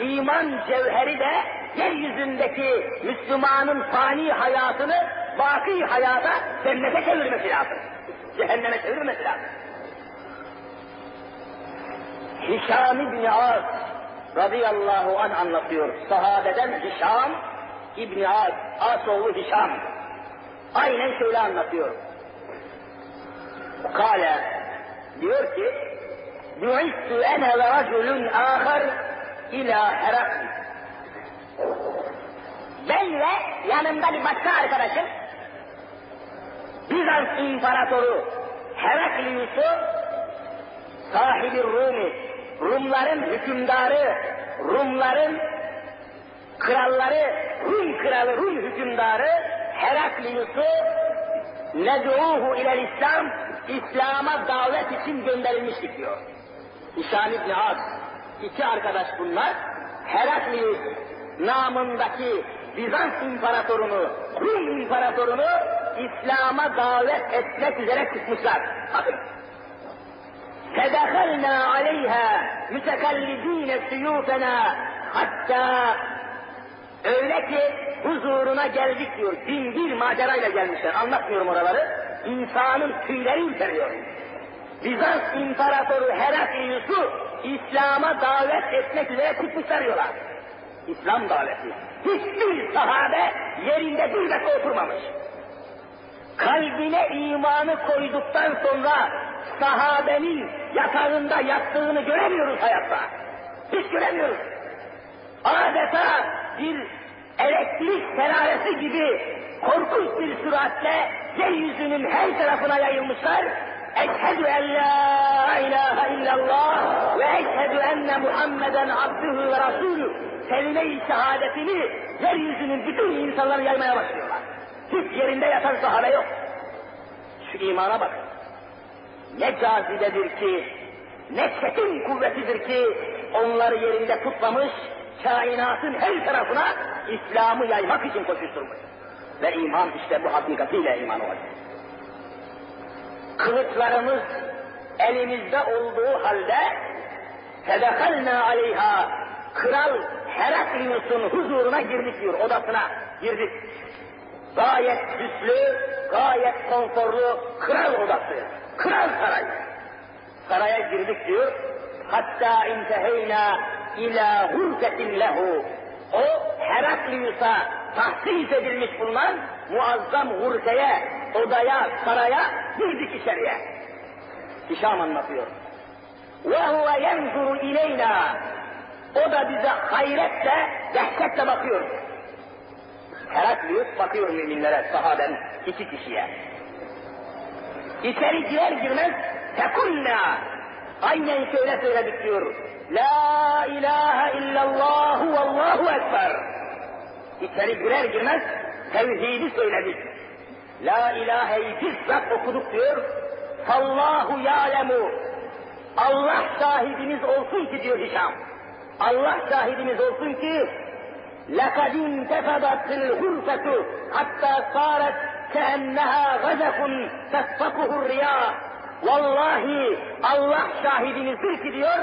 iman cevheri de yeryüzündeki Müslümanın fani hayatını baki hayata cennete çevirmesi lazım. Cehenneme çevirmesi lazım. Hişam İbni Az radıyallahu an anlatıyor. Sahabeden Hişam İbni Az, Asoğlu Hişam. Aynen şöyle anlatıyor. Kale diyor ki Bu'istu ene ve raculun ahar ila Herakli. Ben ve yanımda bir başka arkadaşım Bizans İmparatoru Heraklius'u sahibi Rumi, Rumların hükümdarı, Rumların kralları, Rum kralı, Rum hükümdarı Heraklius'u ned'uhu ile İslam, İslam'a davet için gönderilmiştik diyor. İslam İbni Az, iki arkadaş bunlar, Heraklius namındaki Bizans imparatorunu, Rum imparatorunu İslam'a davet etmek üzere çıkmışlar. Bakın. فَدَخَلْنَا عَلَيْهَا مُتَكَلِّد۪ينَ سُيُوفَنَا Hatta öyle ki huzuruna geldik diyor. Bin bir macerayla gelmişler. Anlatmıyorum oraları. İnsanın tüyleri ürperiyor. Bizans İmparatoru Heraklius'u İslam'a davet etmek üzere çıkmışlar yola. İslam daveti. Hiçbir sahabe yerinde bir dakika oturmamış. Kalbine imanı koyduktan sonra sahabenin yatağında yattığını göremiyoruz hayatta. Hiç göremiyoruz. Adeta bir elektrik seraresi gibi korkunç bir süratle yeryüzünün her tarafına yayılmışlar. Eşhedü en la ilahe illallah ve eşhedü enne Muhammeden abdühü ve rasulü kelime-i şehadetini yeryüzünün bütün insanları yaymaya başlıyorlar. Hiç yerinde yatan sahabe yok. Şu imana bakın. Ne cazibedir ki, ne çetin kuvvetidir ki onları yerinde tutmamış, kainatın her tarafına İslam'ı yaymak için koşuşturmuş. Ve iman işte bu hakikatiyle iman olacak. Kılıçlarımız elimizde olduğu halde fedekalna aleyha kral Heraklius'un huzuruna girdik diyor, odasına girdik. Gayet süslü, gayet konforlu kral odası, kral sarayı. Saraya girdik diyor. Hatta inteheyna ila hurketin lehu. O Heraklius'a tahsis edilmiş bulunan muazzam hurkeye, odaya, saraya girdik içeriye. Hişam anlatıyor. Ve huve yenzuru ileyna. O da bize hayretle, dehşetle bakıyor. Heraklius bakıyor müminlere, sahaben iki kişiye. İçeri girer girmez, tekunna. Aynen şöyle söyledik diyor. La ilahe illallah vallahu ekber. İçeri girer girmez tevhidi söyledik. La ilaheyi bizzat okuduk diyor. Fallahu ya'lemu. Allah şahidimiz olsun ki diyor Hişam. Allah şahidimiz olsun ki لَقَدْ اِنْتَفَضَتْ الْغُرْفَةُ حَتَّى صَارَتْ كَأَنَّهَا غَزَفٌ تَسْفَقُهُ الرِّيَاءُ Vallahi Allah şahidimizdir ki diyor,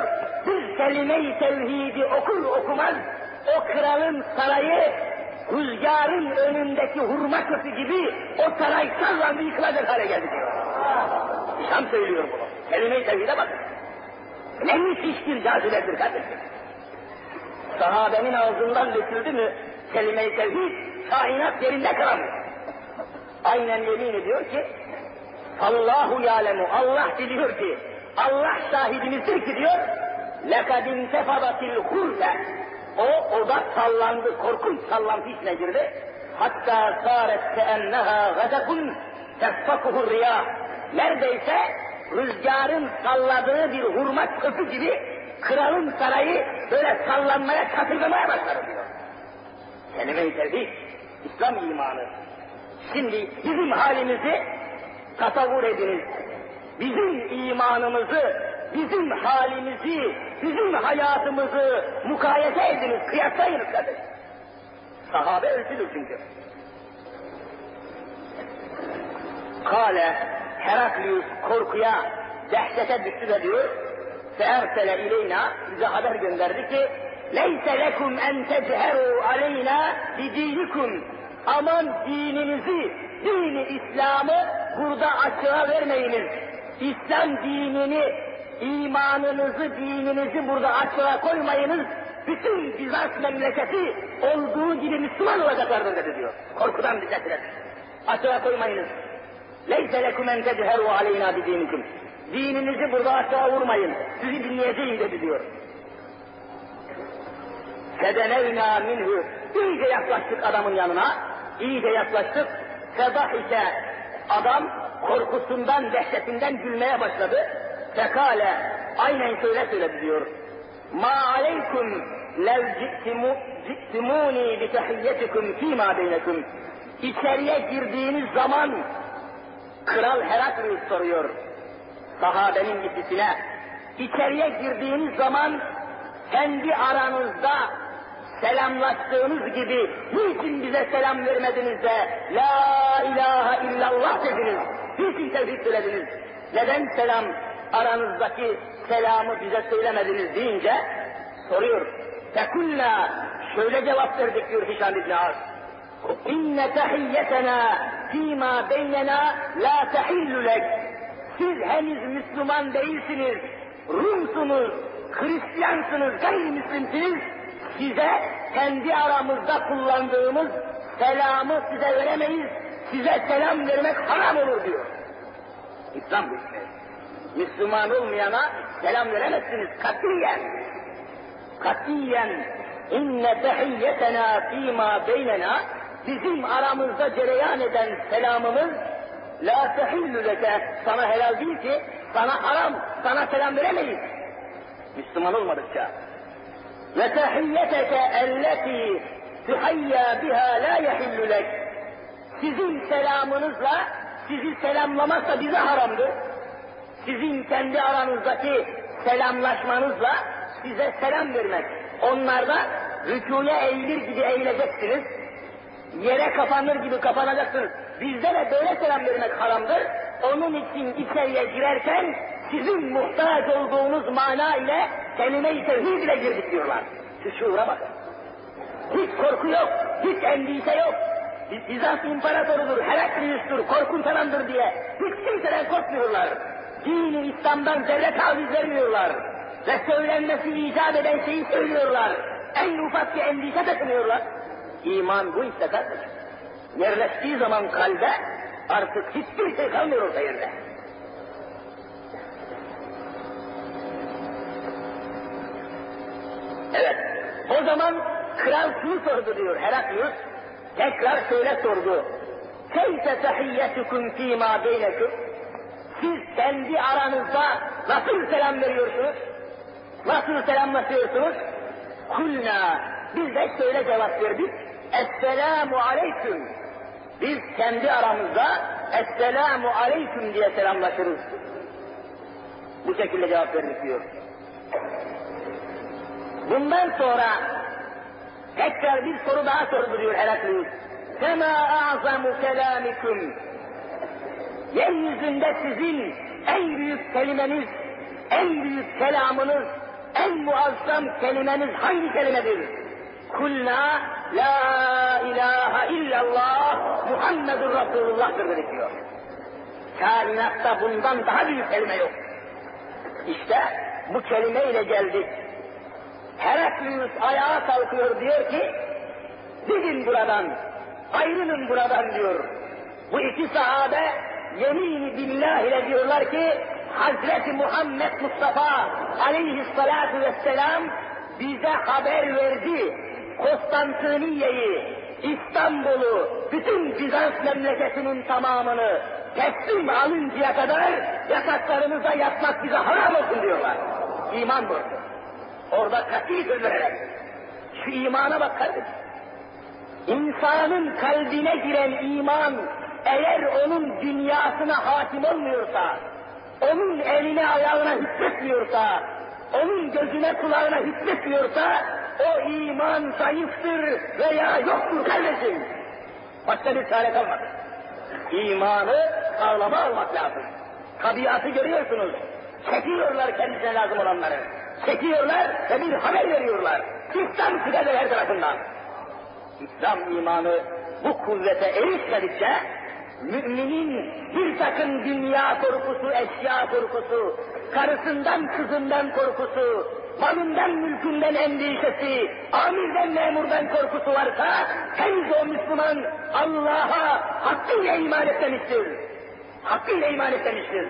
biz kelime-i tevhidi okur okumaz, o kralın sarayı rüzgarın önündeki hurma kötü gibi o saray sallandı yıkılacak hale geldi diyor. Şam söylüyor bunu. Kelime-i tevhide bakın. Ne müthiş bir cazibedir kardeşim. Sahabenin ağzından döküldü mü kelime-i tevhid kainat yerinde kalamıyor. Aynen yemin ediyor ki Allahu yalemu Allah biliyor ki Allah şahidimizdir ki diyor لَقَدْ اِنْتَفَضَتِ الْخُرْدَ O oda sallandı, korkunç sallantı içine girdi. Hatta sâret keenneha gadakun teffakuhu riyah. Neredeyse rüzgarın salladığı bir hurma köpü gibi kralın sarayı böyle sallanmaya, çatırmaya başladı diyor. Kelime-i tevhid, İslam imanı. Şimdi bizim halimizi tasavvur ediniz. Bizim imanımızı, bizim halimizi, bizim hayatımızı mukayese ediniz, kıyaslayınız kardeş. Sahabe ölçülür çünkü. Kale Heraklius korkuya, dehşete düştü de diyor. Feersele ileyna bize haber gönderdi ki Leyse lekum en tezheru aleyna bidinikum aman dininizi, dini İslam'ı burada açığa vermeyiniz. İslam dinini, imanınızı, dininizi burada açığa koymayınız. Bütün Bizans memleketi olduğu gibi Müslüman olacaklardır dedi diyor. Korkudan edin. Açığa koymayınız. Leyse lekum en tezheru aleyna bidinikum. Dininizi burada aşağı vurmayın. Sizi dinleyeceğim dedi diyor. Fedenevna minhu. İyice yaklaştık adamın yanına. İyice yaklaştık. Fedahike. Adam korkusundan, dehşetinden gülmeye başladı. Fekale. Aynen şöyle söyledi diyor. Ma aleykum lev ci'timuni bi tehiyyetikum fîmâ beynekum. İçeriye girdiğiniz zaman Kral Heraklius soruyor sahabenin ikisine. İçeriye girdiğiniz zaman kendi aranızda selamlaştığınız gibi niçin bize selam vermediniz de La ilahe illallah dediniz? Niçin tevhid söylediniz? Neden selam aranızdaki selamı bize söylemediniz deyince soruyor. Fekulna şöyle cevap verdik diyor Hişam İbni Az. İnne tahiyyetena fîmâ beynena la tehillu lek. Siz henüz Müslüman değilsiniz, Rumsunuz, Hristiyansınız, gayrimüslimsiniz. Size kendi aramızda kullandığımız selamı size veremeyiz. Size selam vermek haram olur diyor. İslam hükmü. Müslüman olmayana selam veremezsiniz katiyen. Katiyen inne tehiyyetena fîmâ beynena bizim aramızda cereyan eden selamımız la tehillü leke sana helal değil ki sana haram sana selam veremeyiz. Müslüman olmadıkça. Tehiyyeteke elleti tuhayya biha la yehillü lek. Sizin selamınızla sizi selamlamak bize haramdır. Sizin kendi aranızdaki selamlaşmanızla size selam vermek. Onlarda rükuya eğilir gibi eğileceksiniz. Yere kapanır gibi kapanacaksınız. Bizde de böyle selam vermek haramdır. Onun için içeriye girerken sizin muhtaç olduğunuz mana ile kelime-i tevhid ile girdik diyorlar. Şu şuura bakın. Hiç korku yok, hiç endişe yok. Bizans imparatorudur, Heraklius'tur, korkunç adamdır diye hiç kimseden korkmuyorlar. Dini İslam'dan zerre taviz vermiyorlar. Ve söylenmesi icap eden şeyi söylüyorlar. En ufak bir endişe takmıyorlar. İman bu işte kardeşim. Yerleştiği zaman kalbe artık hiçbir şey kalmıyor orta yerde. Evet. O zaman kral şunu sordu diyor Heraklius. Tekrar şöyle sordu. Keyfe tehiyyetukum fîmâ beynekum? Siz kendi aranızda nasıl selam veriyorsunuz? Nasıl selamlaşıyorsunuz? Kulna. Biz de şöyle cevap verdik. Esselamu aleyküm. Biz kendi aramızda Esselamu aleyküm diye selamlaşırız. Bu şekilde cevap verdik diyor. Bundan sonra tekrar bir soru daha sorduruyor Heraklius. Fema a'zamu kelamikum. Yeryüzünde sizin en büyük kelimeniz, en büyük kelamınız, en muazzam kelimeniz hangi kelimedir? kulna la ilahe illallah Muhammedur Resulullah'tır diyor. Kainatta bundan daha büyük kelime yok. İşte bu kelimeyle geldik. Heraklius ayağa kalkıyor diyor ki, gidin buradan, ayrılın buradan diyor. Bu iki sahabe yemin billah ile diyorlar ki, Hazreti Muhammed Mustafa aleyhissalatu vesselam bize haber verdi. Konstantiniye'yi, İstanbul'u, bütün Bizans memleketinin tamamını teslim alıncaya kadar yataklarımıza yatmak bize haram olsun diyorlar. İman bu. Orada katil öldürerek. Şu imana bak kardeşim. İnsanın kalbine giren iman eğer onun dünyasına hakim olmuyorsa, onun eline ayağına hükmetmiyorsa, onun gözüne kulağına hükmetmiyorsa o iman zayıftır veya yoktur kardeşim. Başka bir çare kalmadı. İmanı sağlama almak lazım. Tabiatı görüyorsunuz. Çekiyorlar kendisine lazım olanları. Çekiyorlar ve bir haber veriyorlar. İslam süredir her tarafından. İslam imanı bu kuvvete erişmedikçe müminin bir takım dünya korkusu, eşya korkusu, karısından kızından korkusu, malından mülkünden endişesi, amirden memurdan korkusu varsa henüz o Müslüman Allah'a hakkıyla iman etmemiştir. Hakkıyla iman etmemiştir.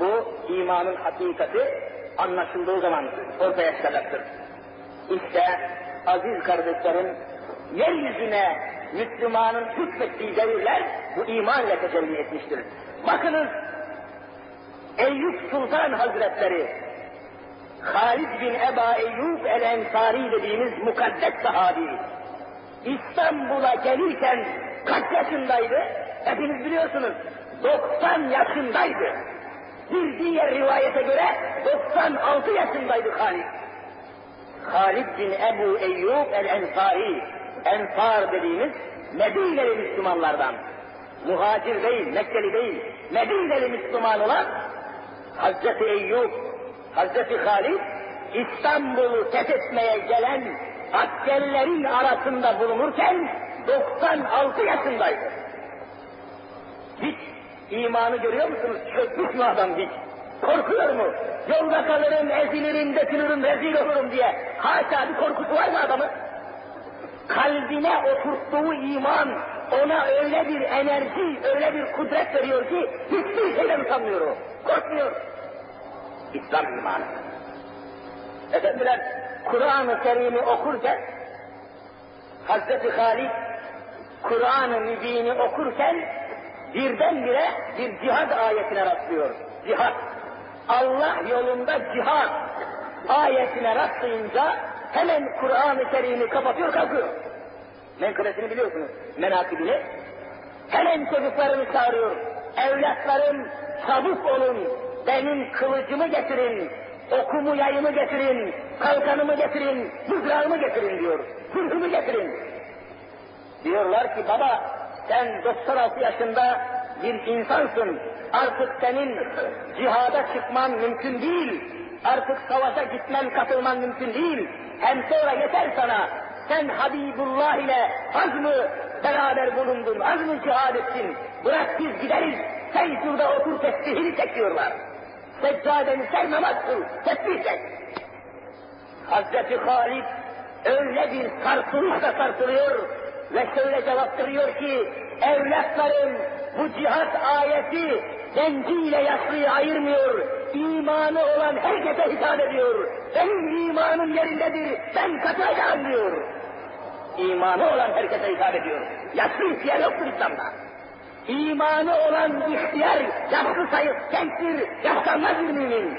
Bu imanın hakikati anlaşıldığı zaman ortaya çıkacaktır. İşte aziz kardeşlerim yeryüzüne Müslümanın hükmettiği devirler bu imanla tecelli etmiştir. Bakınız Eyüp Sultan Hazretleri Halid bin Eba Eyyub el-Ensari dediğimiz mukaddes sahabi İstanbul'a gelirken kaç yaşındaydı? Hepiniz biliyorsunuz. 90 yaşındaydı. Bir diğer rivayete göre 96 yaşındaydı Halid. Halid bin Ebu Eyyub el-Ensari, Ensar dediğimiz Medineli Müslümanlardan. Muhacir değil, Mekkeli değil, Medineli Müslüman olan Hazreti Eyyub, Hazreti Halid, İstanbul'u fethetmeye gelen askerlerin arasında bulunurken 96 yaşındaydı. İmanı görüyor musunuz? Çökmüş mü adam hiç? Korkuyor mu? Yolda kalırım, ezilirim, dökülürüm, rezil olurum diye. Haşa bir korkusu var mı adamın? Kalbine oturttuğu iman ona öyle bir enerji, öyle bir kudret veriyor ki hiçbir şeyden utanmıyor o. Korkmuyor. İslam imanı. Efendiler, Kur'an-ı Kerim'i okurken Hazreti Halid Kur'an-ı Mübin'i okurken birdenbire bir cihad ayetine rastlıyor. Cihad. Allah yolunda cihad ayetine rastlayınca hemen Kur'an-ı Kerim'i kapatıyor kalkıyor. Menkıbesini biliyorsunuz, menakibini. Hemen çocuklarını çağırıyor. Evlatlarım çabuk olun, benim kılıcımı getirin, okumu yayımı getirin, kalkanımı getirin, mızrağımı getirin diyor. Zırhımı getirin. Diyorlar ki baba sen 96 yaşında bir insansın. Artık senin cihada çıkman mümkün değil. Artık savaşa gitmen, katılman mümkün değil. Hem sonra yeter sana. Sen Habibullah ile az mı beraber bulundun, az mı cihad ettin? Bırak biz gideriz. Sen şurada otur tesbihini çekiyorlar. Seccadeni sen namaz kıl, tesbih çek. Hazreti Halid öyle bir sarsılışla sarsılıyor ve şöyle cevap veriyor ki, evlatlarım bu cihat ayeti genciyle yaşlıyı ayırmıyor, imanı olan herkese hitap ediyor. Benim imanım yerindedir, ben katacağım diyor. İmanı olan herkese hitap ediyor. Yaşlı ihtiyar yoktur İslam'da. İmanı olan ihtiyar, yaşlı sayıp gençtir, yaşlanmaz bir mümin.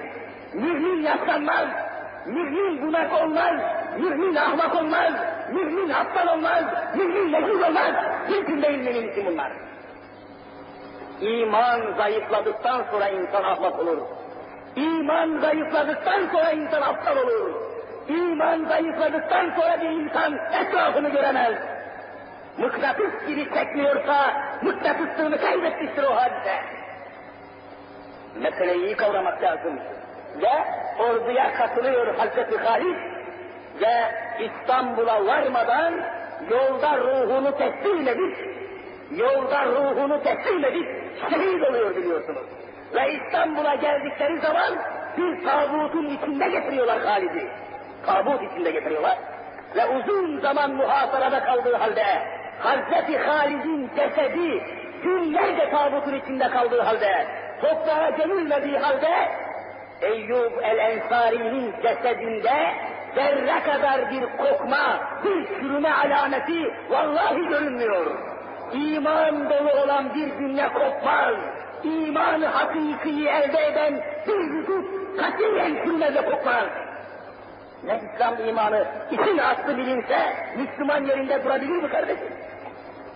Mümin yaşlanmaz, mümin bunak olmaz, mümin ahmak olmaz, mümin aptal olmaz, mümin mecnun olmaz. Mümkün değil mümin için bunlar. İman zayıfladıktan sonra insan ahmak olur. İman zayıfladıktan sonra insan aptal olur. İman zayıfladıktan sonra bir insan etrafını göremez. Mıknatıs gibi çekmiyorsa mıknatıslığını kaybetmiştir o hadise. Meseleyi iyi kavramak lazım. Ve orduya katılıyor Hazreti Halid. Ve İstanbul'a varmadan yolda ruhunu teslim edip, yolda ruhunu teslim edip şehit oluyor biliyorsunuz. Ve İstanbul'a geldikleri zaman bir tabutun içinde getiriyorlar Halid'i. Tabut içinde getiriyorlar. Ve uzun zaman muhasarada kaldığı halde Hazreti Halid'in cesedi günlerce tabutun içinde kaldığı halde toprağa gömülmediği halde Eyyub el-Ensari'nin cesedinde zerre kadar bir kokma, bir çürüme alameti vallahi görünmüyor. İman dolu olan bir dünya kopmaz. İmanı hakikiyi elde eden bir vücut katiyen çürümez ve kokmaz. Ne İslam imanı için aslı bilinse Müslüman yerinde durabilir mi kardeşim?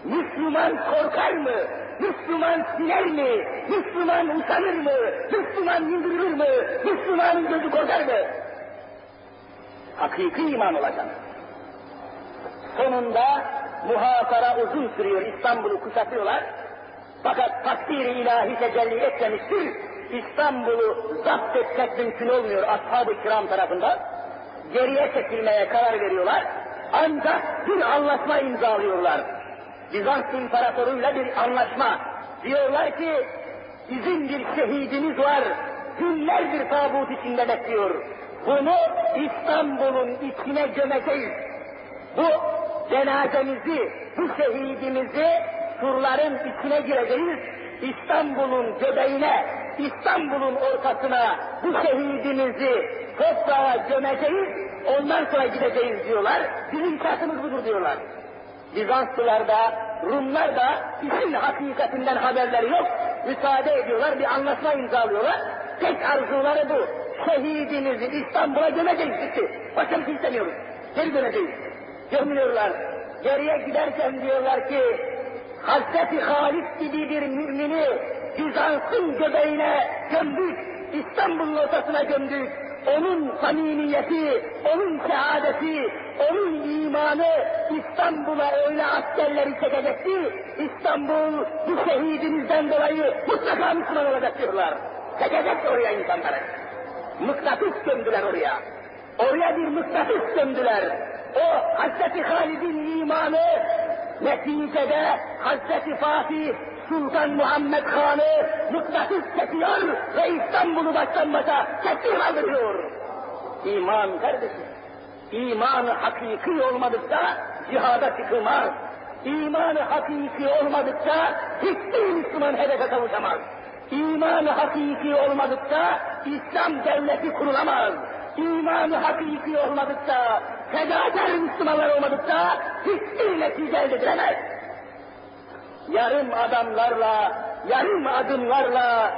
Müslüman korkar mı? Müslüman siner mi? Müslüman utanır mı? Müslüman yıldırılır mı? Müslümanın gözü korkar mı? Hakiki iman olacak. Sonunda muhasara uzun sürüyor, İstanbul'u kuşatıyorlar. Fakat takdir-i ilahi tecelli etmemiştir. İstanbul'u zapt etmek mümkün olmuyor ashab-ı kiram tarafından. Geriye çekilmeye karar veriyorlar. Ancak bir anlaşma imzalıyorlar. Bizans imparatoruyla bir anlaşma. Diyorlar ki bizim bir şehidimiz var. Günlerdir tabut içinde bekliyor. Bunu İstanbul'un içine gömeceğiz. Bu cenazemizi, bu şehidimizi surların içine gireceğiz. İstanbul'un göbeğine, İstanbul'un ortasına bu şehidimizi toprağa gömeceğiz. Ondan sonra gideceğiz diyorlar. Bizim şartımız budur diyorlar. Bizanslılar da, Rumlar da işin hakikatinden haberleri yok. Müsaade ediyorlar, bir anlaşma imzalıyorlar. Tek arzuları bu. Şehidinizi İstanbul'a gömeceğiz bitti. Başka bir şey istemiyoruz. Geri döneceğiz. Gömüyorlar. Geriye giderken diyorlar ki Hazreti Halit gibi bir mümini Bizans'ın göbeğine gömdük. İstanbul'un ortasına gömdük onun samimiyeti, onun şehadeti, onun imanı İstanbul'a öyle askerleri çekecekti, İstanbul bu şehidimizden dolayı mutlaka Müslüman olacak diyorlar. Çekecek oraya insanları. Mıknatıs gömdüler oraya. Oraya bir mıknatıs gömdüler. O Hazreti Halid'in imanı neticede Hazreti Fatih Sultan Muhammed Han'ı mıknatıs çekiyor ve İstanbul'u baştan başa teslim aldırıyor. İman kardeşim, imanı hakiki olmadıkça cihada çıkılmaz. İmanı hakiki olmadıkça hiçbir Müslüman hedefe kavuşamaz. İmanı hakiki olmadıkça İslam devleti kurulamaz. İmanı hakiki olmadıkça, fedakar Müslümanlar olmadıkça hiçbir netice elde edilemez yarım adamlarla, yarım adımlarla,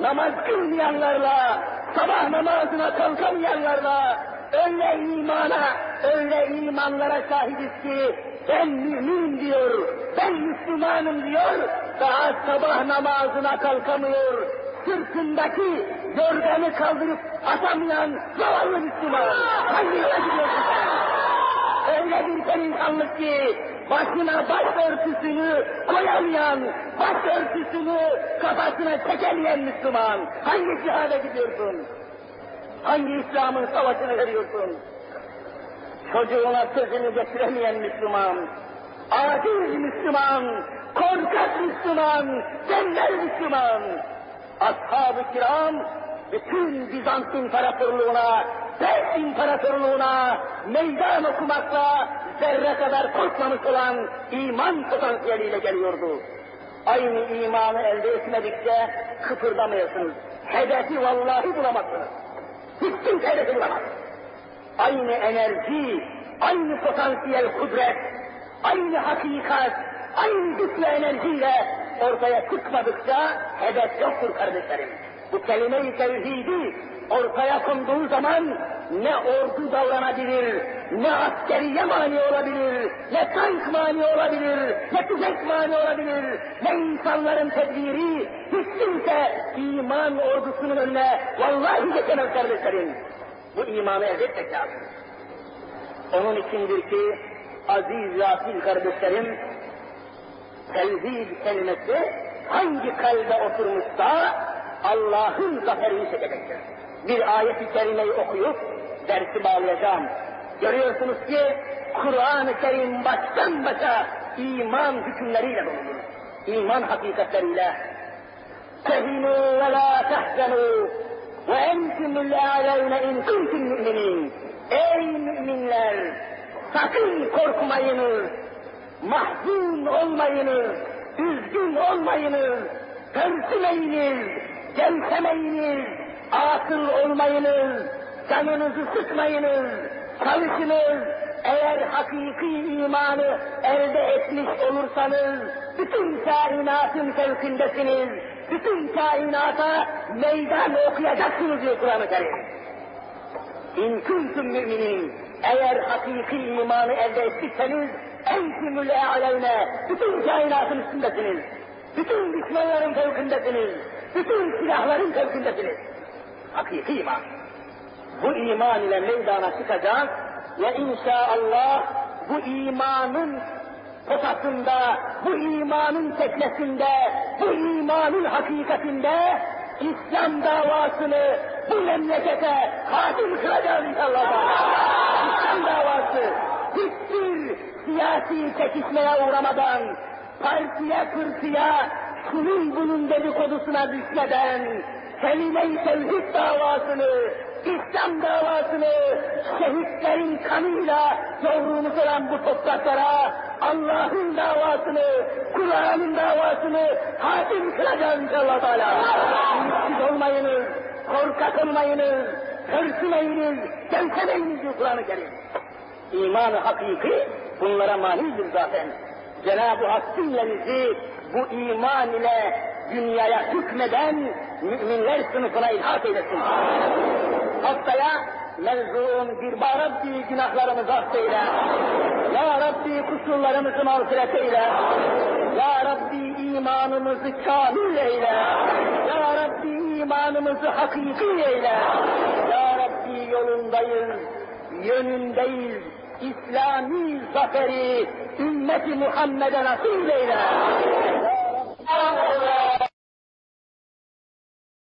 namaz kılmayanlarla, sabah namazına kalkamayanlarla, öyle imana, öyle imanlara sahibiz ki, ben mümin diyor, ben Müslümanım diyor, daha sabah namazına kalkamıyor, sırtındaki yorganı kaldırıp atamayan zavallı Müslüman. Hangi yola gidiyorsun sen? Öyle bir perişanlık ki, başına baş örtüsünü koyamayan, baş örtüsünü kafasına çekemeyen Müslüman. Hangi cihada gidiyorsun? Hangi İslam'ın savaşını veriyorsun? Çocuğuna sözünü getiremeyen Müslüman, aciz Müslüman, korkak Müslüman, tembel Müslüman. Ashab-ı kiram bütün Bizans İmparatorluğuna, Pers İmparatorluğuna meydan okumakla zerre kadar korkmamış olan iman potansiyeliyle geliyordu. Aynı imanı elde etmedikçe kıpırdamıyorsunuz. Hedefi vallahi bulamazsınız. Hiç kimse hedefi bulamaz. Aynı enerji, aynı potansiyel kudret, aynı hakikat, aynı güçlü enerjiyle ortaya çıkmadıkça hedef yoktur kardeşlerim. Bu kelime-i tevhidi ortaya konduğu zaman ne ordu davranabilir, ne askeriye mani olabilir, ne tank mani olabilir, ne tüfek mani olabilir, ne insanların tedbiri, hiç kimse iman ordusunun önüne vallahi geçemez kardeşlerim. Bu imanı elde etmek lazım. Onun içindir ki aziz ve asil kardeşlerim, tevhid kelimesi hangi kalbe oturmuşsa Allah'ın zaferini çekecektir. Bir ayet-i kerimeyi okuyup dersi bağlayacağım. Görüyorsunuz ki Kur'an-ı Kerim baştan başa iman hükümleriyle doludur. İman hakikatleriyle. Tehinu ve la tehzenu ve entumul a'levne in kuntum müminin. Ey müminler! Sakın korkmayınız, mahzun olmayınız, üzgün olmayınız, pörsümeyiniz, gevşemeyiniz, akıl olmayınız, canınızı sıkmayınız, çalışınız, eğer hakiki imanı elde etmiş olursanız, bütün kainatın fevkindesiniz, bütün kainata meydan okuyacaksınız diyor Kur'an-ı Kerim. İn kuntum müminin, eğer hakiki imanı elde ettiyseniz, entumul e'aleyne, bütün kainatın üstündesiniz. Bütün düşmanların fevkindesiniz. Bütün silahların fevkindesiniz. Hakiki iman. Bu iman ile meydana çıkacağız ve inşallah bu imanın potasında, bu imanın teknesinde, bu imanın hakikatinde İslam davasını bu memlekete hakim kılacağız inşallah. İslam davası hiçbir siyasi çekişmeye uğramadan, partiye pırtıya, şunun bunun dedikodusuna düşmeden, kelime-i tevhid davasını, İslam davasını şehitlerin kanıyla yoğrulmuş olan bu topraklara Allah'ın davasını, Kur'an'ın davasını hakim kılacağız inşallah Teala. Siz olmayınız, korkak olmayınız, hırsınayınız, gevşemeyiniz diyor Kur'an-ı. İman-ı hakiki bunlara manidir zaten. Cenab-ı Hak cümlemizi bu iman ile dünyaya hükmeden müminler sınıfına ilhak eylesin. Haftaya mevzuun bir Rabbi günahlarımızı affeyle. Ya Rabbi kusurlarımızı mağfiret eyle. Ya Rabbi imanımızı kamil eyle. Ya Rabbi imanımızı hakiki eyle. Ya Rabbi yolundayız, yönündeyiz, İslami zaferi ümmeti Muhammed'e nasip eyle.